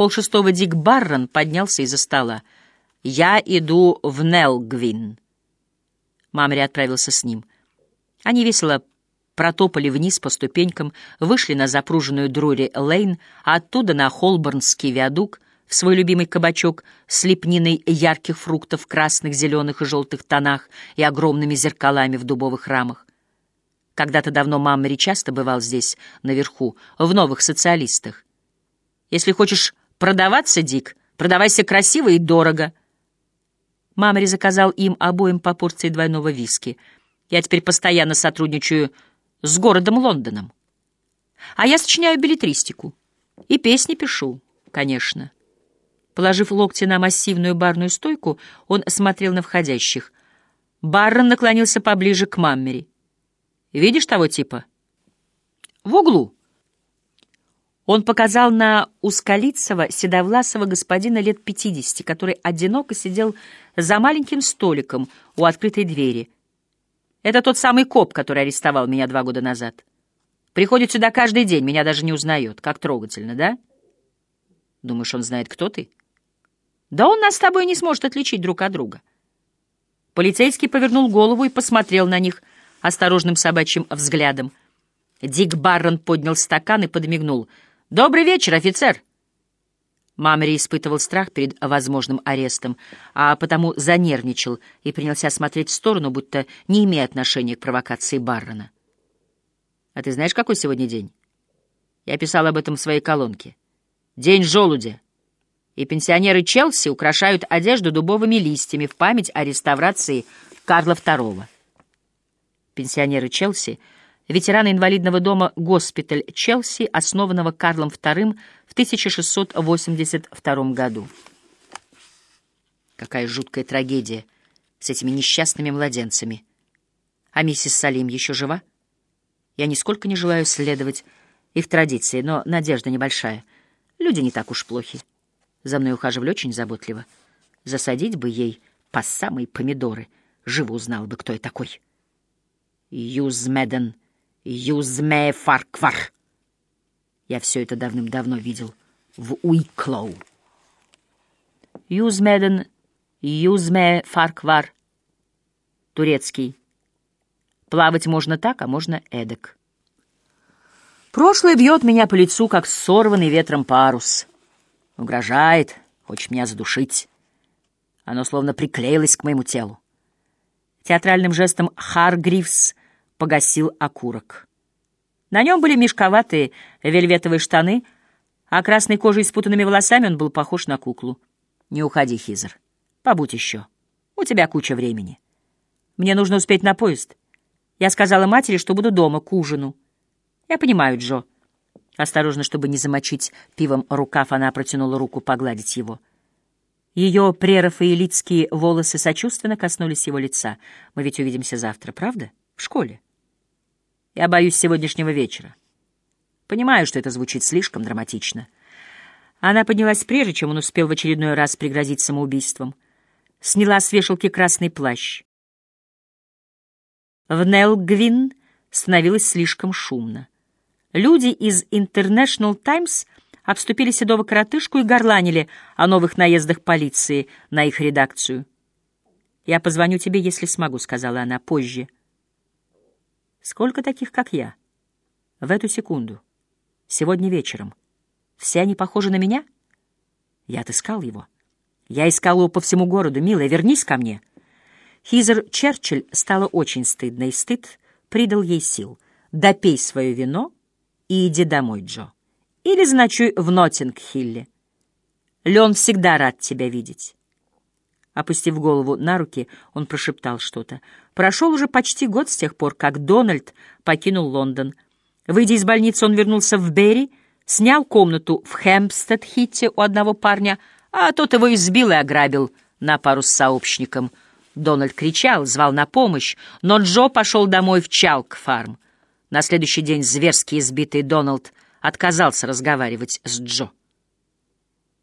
полшестого Дик Баррон поднялся из-за стола. «Я иду в Нелгвин». Мамри отправился с ним. Они весело протопали вниз по ступенькам, вышли на запруженную Друри-Лейн, а оттуда на Холборнский виадук, в свой любимый кабачок с лепниной ярких фруктов в красных, зеленых и желтых тонах и огромными зеркалами в дубовых рамах. Когда-то давно Мамри часто бывал здесь, наверху, в новых социалистах. Если хочешь продаваться, Дик, продавайся красиво и дорого. Мамри заказал им обоим по порции двойного виски. Я теперь постоянно сотрудничаю с городом Лондоном. А я сочиняю билетристику. И песни пишу, конечно. Положив локти на массивную барную стойку, он смотрел на входящих. Баррон наклонился поближе к Маммери. «Видишь того типа?» «В углу». Он показал на узколицего, седовласого господина лет пятидесяти, который одиноко сидел за маленьким столиком у открытой двери — это тот самый коп, который арестовал меня два года назад. Приходит сюда каждый день, меня даже не узнает. Как трогательно, да? Думаешь, он знает, кто ты? Да он нас с тобой не сможет отличить друг от друга. Полицейский повернул голову и посмотрел на них осторожным собачьим взглядом. Дик Баррон поднял стакан и подмигнул. «Добрый вечер, офицер!» Мамри испытывал страх перед возможным арестом, а потому занервничал и принялся смотреть в сторону, будто не имея отношения к провокации Баррона. «А ты знаешь, какой сегодня день?» Я писал об этом в своей колонке. «День желудя». И пенсионеры Челси украшают одежду дубовыми листьями в память о реставрации Карла II. Пенсионеры Челси — ветерана инвалидного дома «Госпиталь Челси», основанного Карлом II в 1682 году. Какая жуткая трагедия с этими несчастными младенцами. А миссис Салим еще жива? Я нисколько не желаю следовать их традиции, но надежда небольшая. Люди не так уж плохи. За мной ухаживали очень заботливо. Засадить бы ей по самые помидоры. Живо узнал бы, кто я такой. Юзмеден Юзме Фарквар. Я все это давным-давно видел в Уиклоу. Юзмеден, Юзме Фарквар. Турецкий. Плавать можно так, а можно эдак. Прошлое бьет меня по лицу, как сорванный ветром парус. Угрожает, хочет меня задушить. Оно словно приклеилось к моему телу. Театральным жестом Харгривс погасил окурок. На нем были мешковатые вельветовые штаны, а красной кожей с путанными волосами он был похож на куклу. «Не уходи, Хизер. Побудь еще. У тебя куча времени. Мне нужно успеть на поезд. Я сказала матери, что буду дома к ужину. Я понимаю, Джо». Осторожно, чтобы не замочить пивом рукав, она протянула руку погладить его. Ее прерафаэлитские волосы сочувственно коснулись его лица. «Мы ведь увидимся завтра, правда? В школе?» Я боюсь сегодняшнего вечера. Понимаю, что это звучит слишком драматично. Она поднялась прежде, чем он успел в очередной раз пригрозить самоубийством. Сняла с вешалки красный плащ. В Нелгвин становилось слишком шумно. Люди из International Times обступили седого коротышку и горланили о новых наездах полиции на их редакцию. «Я позвоню тебе, если смогу», — сказала она позже. Сколько таких, как я? В эту секунду. Сегодня вечером. Все они похожи на меня? Я отыскал его. Я искал его по всему городу. Милая, вернись ко мне. Хизер Черчилль стало очень стыдно, и стыд придал ей сил. Допей свое вино и иди домой, Джо. Или заночуй в Ноттинг-Хилле. Лен всегда рад тебя видеть. Опустив голову на руки, он прошептал что-то. Прошел уже почти год с тех пор, как Дональд покинул Лондон. Выйдя из больницы, он вернулся в Берри, снял комнату в Хэмпстед-Хитте у одного парня, а тот его избил и ограбил на пару с сообщником. Дональд кричал, звал на помощь, но Джо пошел домой в Чалк-фарм. На следующий день зверски избитый Дональд отказался разговаривать с Джо.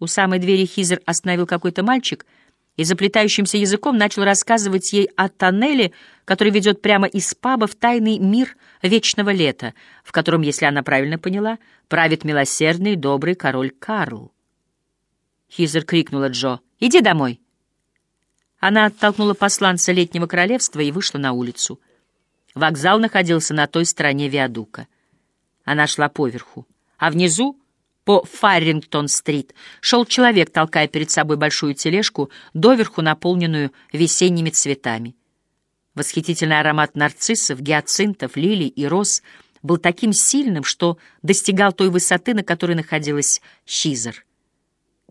У самой двери Хизер остановил какой-то мальчик — и заплетающимся языком начал рассказывать ей о тоннеле, который ведет прямо из паба в тайный мир вечного лета, в котором, если она правильно поняла, правит милосердный добрый король Карл. Хизер крикнула Джо. «Иди домой!» Она оттолкнула посланца летнего королевства и вышла на улицу. Вокзал находился на той стороне виадука. Она шла поверху, а внизу, по Фаррингтон-стрит, шел человек, толкая перед собой большую тележку, доверху наполненную весенними цветами. Восхитительный аромат нарциссов, гиацинтов, лилий и роз был таким сильным, что достигал той высоты, на которой находилась Щизер.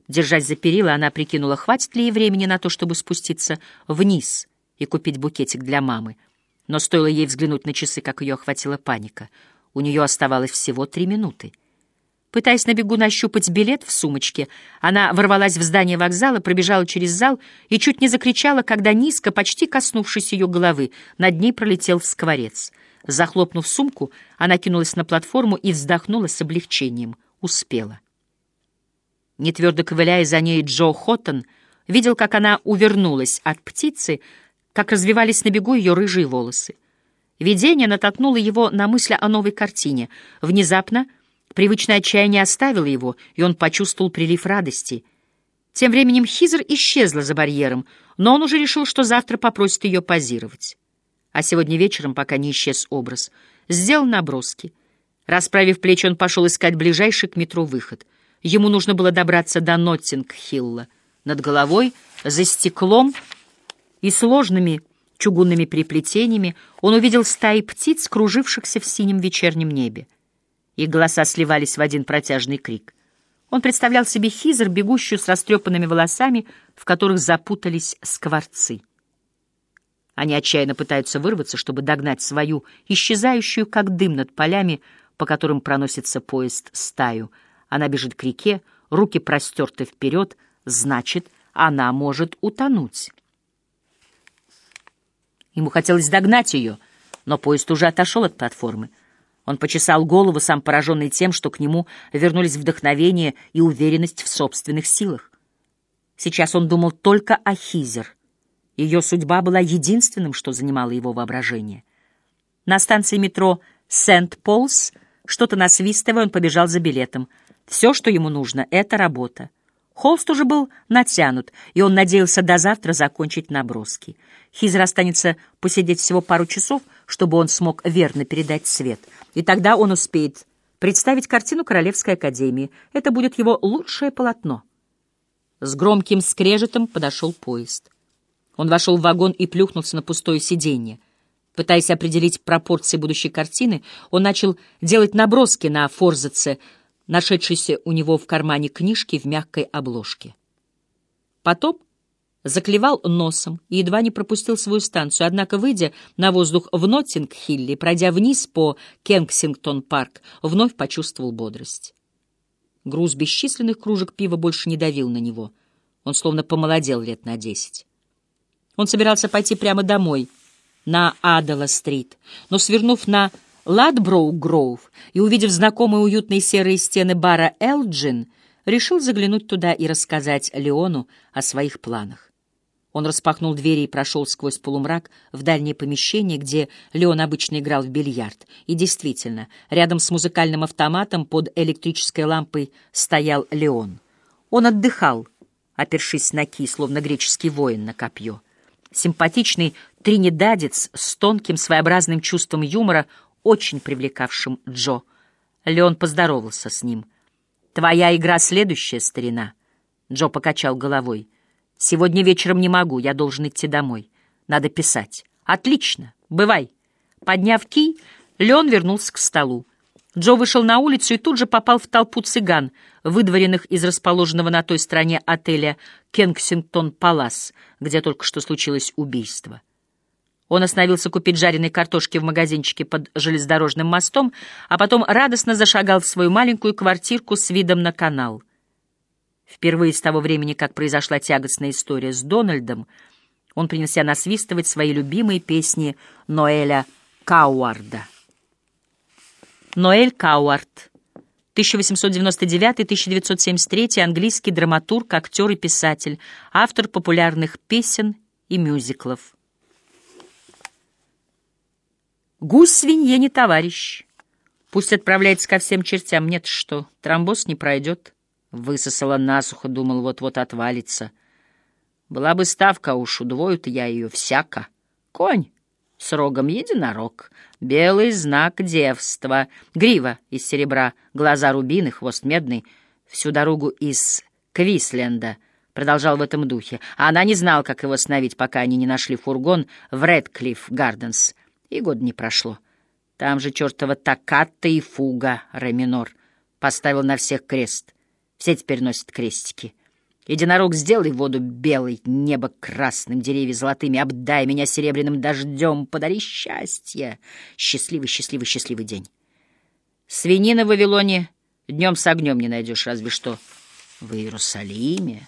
Держась за перила, она прикинула, хватит ли ей времени на то, чтобы спуститься вниз и купить букетик для мамы. Но стоило ей взглянуть на часы, как ее охватила паника — у нее оставалось всего три минуты. Пытаясь на бегу нащупать билет в сумочке, она ворвалась в здание вокзала, пробежала через зал и чуть не закричала, когда низко, почти коснувшись ее головы, над ней пролетел скворец. Захлопнув сумку, она кинулась на платформу и вздохнула с облегчением. Успела. Нетвердо ковыляя за ней, Джо Хоттон видел, как она увернулась от птицы, как развивались на бегу ее рыжие волосы. Видение натолкнуло его на мысль о новой картине. Внезапно привычное отчаяние оставило его, и он почувствовал прилив радости. Тем временем Хизер исчезла за барьером, но он уже решил, что завтра попросит ее позировать. А сегодня вечером, пока не исчез образ, сделал наброски. Расправив плечи, он пошел искать ближайший к метро выход. Ему нужно было добраться до Ноттинг-Хилла. Над головой, за стеклом и сложными чугунными переплетениями, он увидел стаи птиц, кружившихся в синем вечернем небе. Их голоса сливались в один протяжный крик. Он представлял себе хизер, бегущую с растрепанными волосами, в которых запутались скворцы. Они отчаянно пытаются вырваться, чтобы догнать свою, исчезающую, как дым над полями, по которым проносится поезд, стаю. Она бежит к реке, руки простерты вперед, значит, она может утонуть. Ему хотелось догнать ее, но поезд уже отошел от платформы. Он почесал голову, сам пораженный тем, что к нему вернулись вдохновение и уверенность в собственных силах. Сейчас он думал только о Хизер. Ее судьба была единственным, что занимало его воображение. На станции метро Сент-Полс, что-то насвистывая, он побежал за билетом. Все, что ему нужно, — это работа. Холст уже был натянут, и он надеялся до завтра закончить наброски. Хизер останется посидеть всего пару часов, чтобы он смог верно передать цвет. И тогда он успеет представить картину Королевской академии. Это будет его лучшее полотно. С громким скрежетом подошел поезд. Он вошел в вагон и плюхнулся на пустое сиденье. Пытаясь определить пропорции будущей картины, он начал делать наброски на форзаце, нашедшейся у него в кармане книжки в мягкой обложке. Потом заклевал носом и едва не пропустил свою станцию, однако, выйдя на воздух в Ноттинг-Хилле, пройдя вниз по Кенсингтон-парк, вновь почувствовал бодрость. Груз бесчисленных кружек пива больше не давил на него. Он словно помолодел лет на десять. Он собирался пойти прямо домой, на Адала-стрит, но, свернув на Ладброу-Гроув и, увидев знакомые уютные серые стены бара «Элджин», решил заглянуть туда и рассказать Леону о своих планах. Он распахнул двери и прошел сквозь полумрак в дальнее помещение, где Леон обычно играл в бильярд. И действительно, рядом с музыкальным автоматом под электрической лампой стоял Леон. Он отдыхал, опершись на ки, словно греческий воин на копье. Симпатичный тринидадец с тонким своеобразным чувством юмора очень привлекавшим Джо. Леон поздоровался с ним. «Твоя игра следующая, старина?» Джо покачал головой. «Сегодня вечером не могу, я должен идти домой. Надо писать». «Отлично, бывай». Подняв кий, Леон вернулся к столу. Джо вышел на улицу и тут же попал в толпу цыган, выдворенных из расположенного на той стороне отеля «Кенсингтон Палас», где только что случилось убийство. Он остановился купить жареной картошки в магазинчике под железнодорожным мостом, а потом радостно зашагал в свою маленькую квартирку с видом на канал. Впервые с того времени, как произошла тягостная история с Дональдом, он принялся насвистывать свои любимые песни Ноэля Кауарда. Ноэль Кауард, 1899-1973, английский драматург, актер и писатель, автор популярных песен и мюзиклов. Гусь свинье не товарищ. Пусть отправляется ко всем чертям. Нет, что, тромбоз не пройдет. Высосала насухо, думал, вот-вот отвалится. Была бы ставка, уж удвоют я ее всяко. Конь с рогом единорог, белый знак девства, грива из серебра, глаза рубины, хвост медный, всю дорогу из Квисленда — продолжал в этом духе, а она не знала, как его остановить, пока они не нашли фургон в Редклифф Гарденс. И год не прошло. Там же чертова токката и фуга, ре минор. Поставил на всех крест. Все теперь носят крестики. Единорог, сделай воду белой, небо красным, деревья золотыми, обдай меня серебряным дождем, подари счастье. Счастливый, счастливый, счастливый день. Свинина в Вавилоне днем с огнем не найдешь, разве что в Иерусалиме.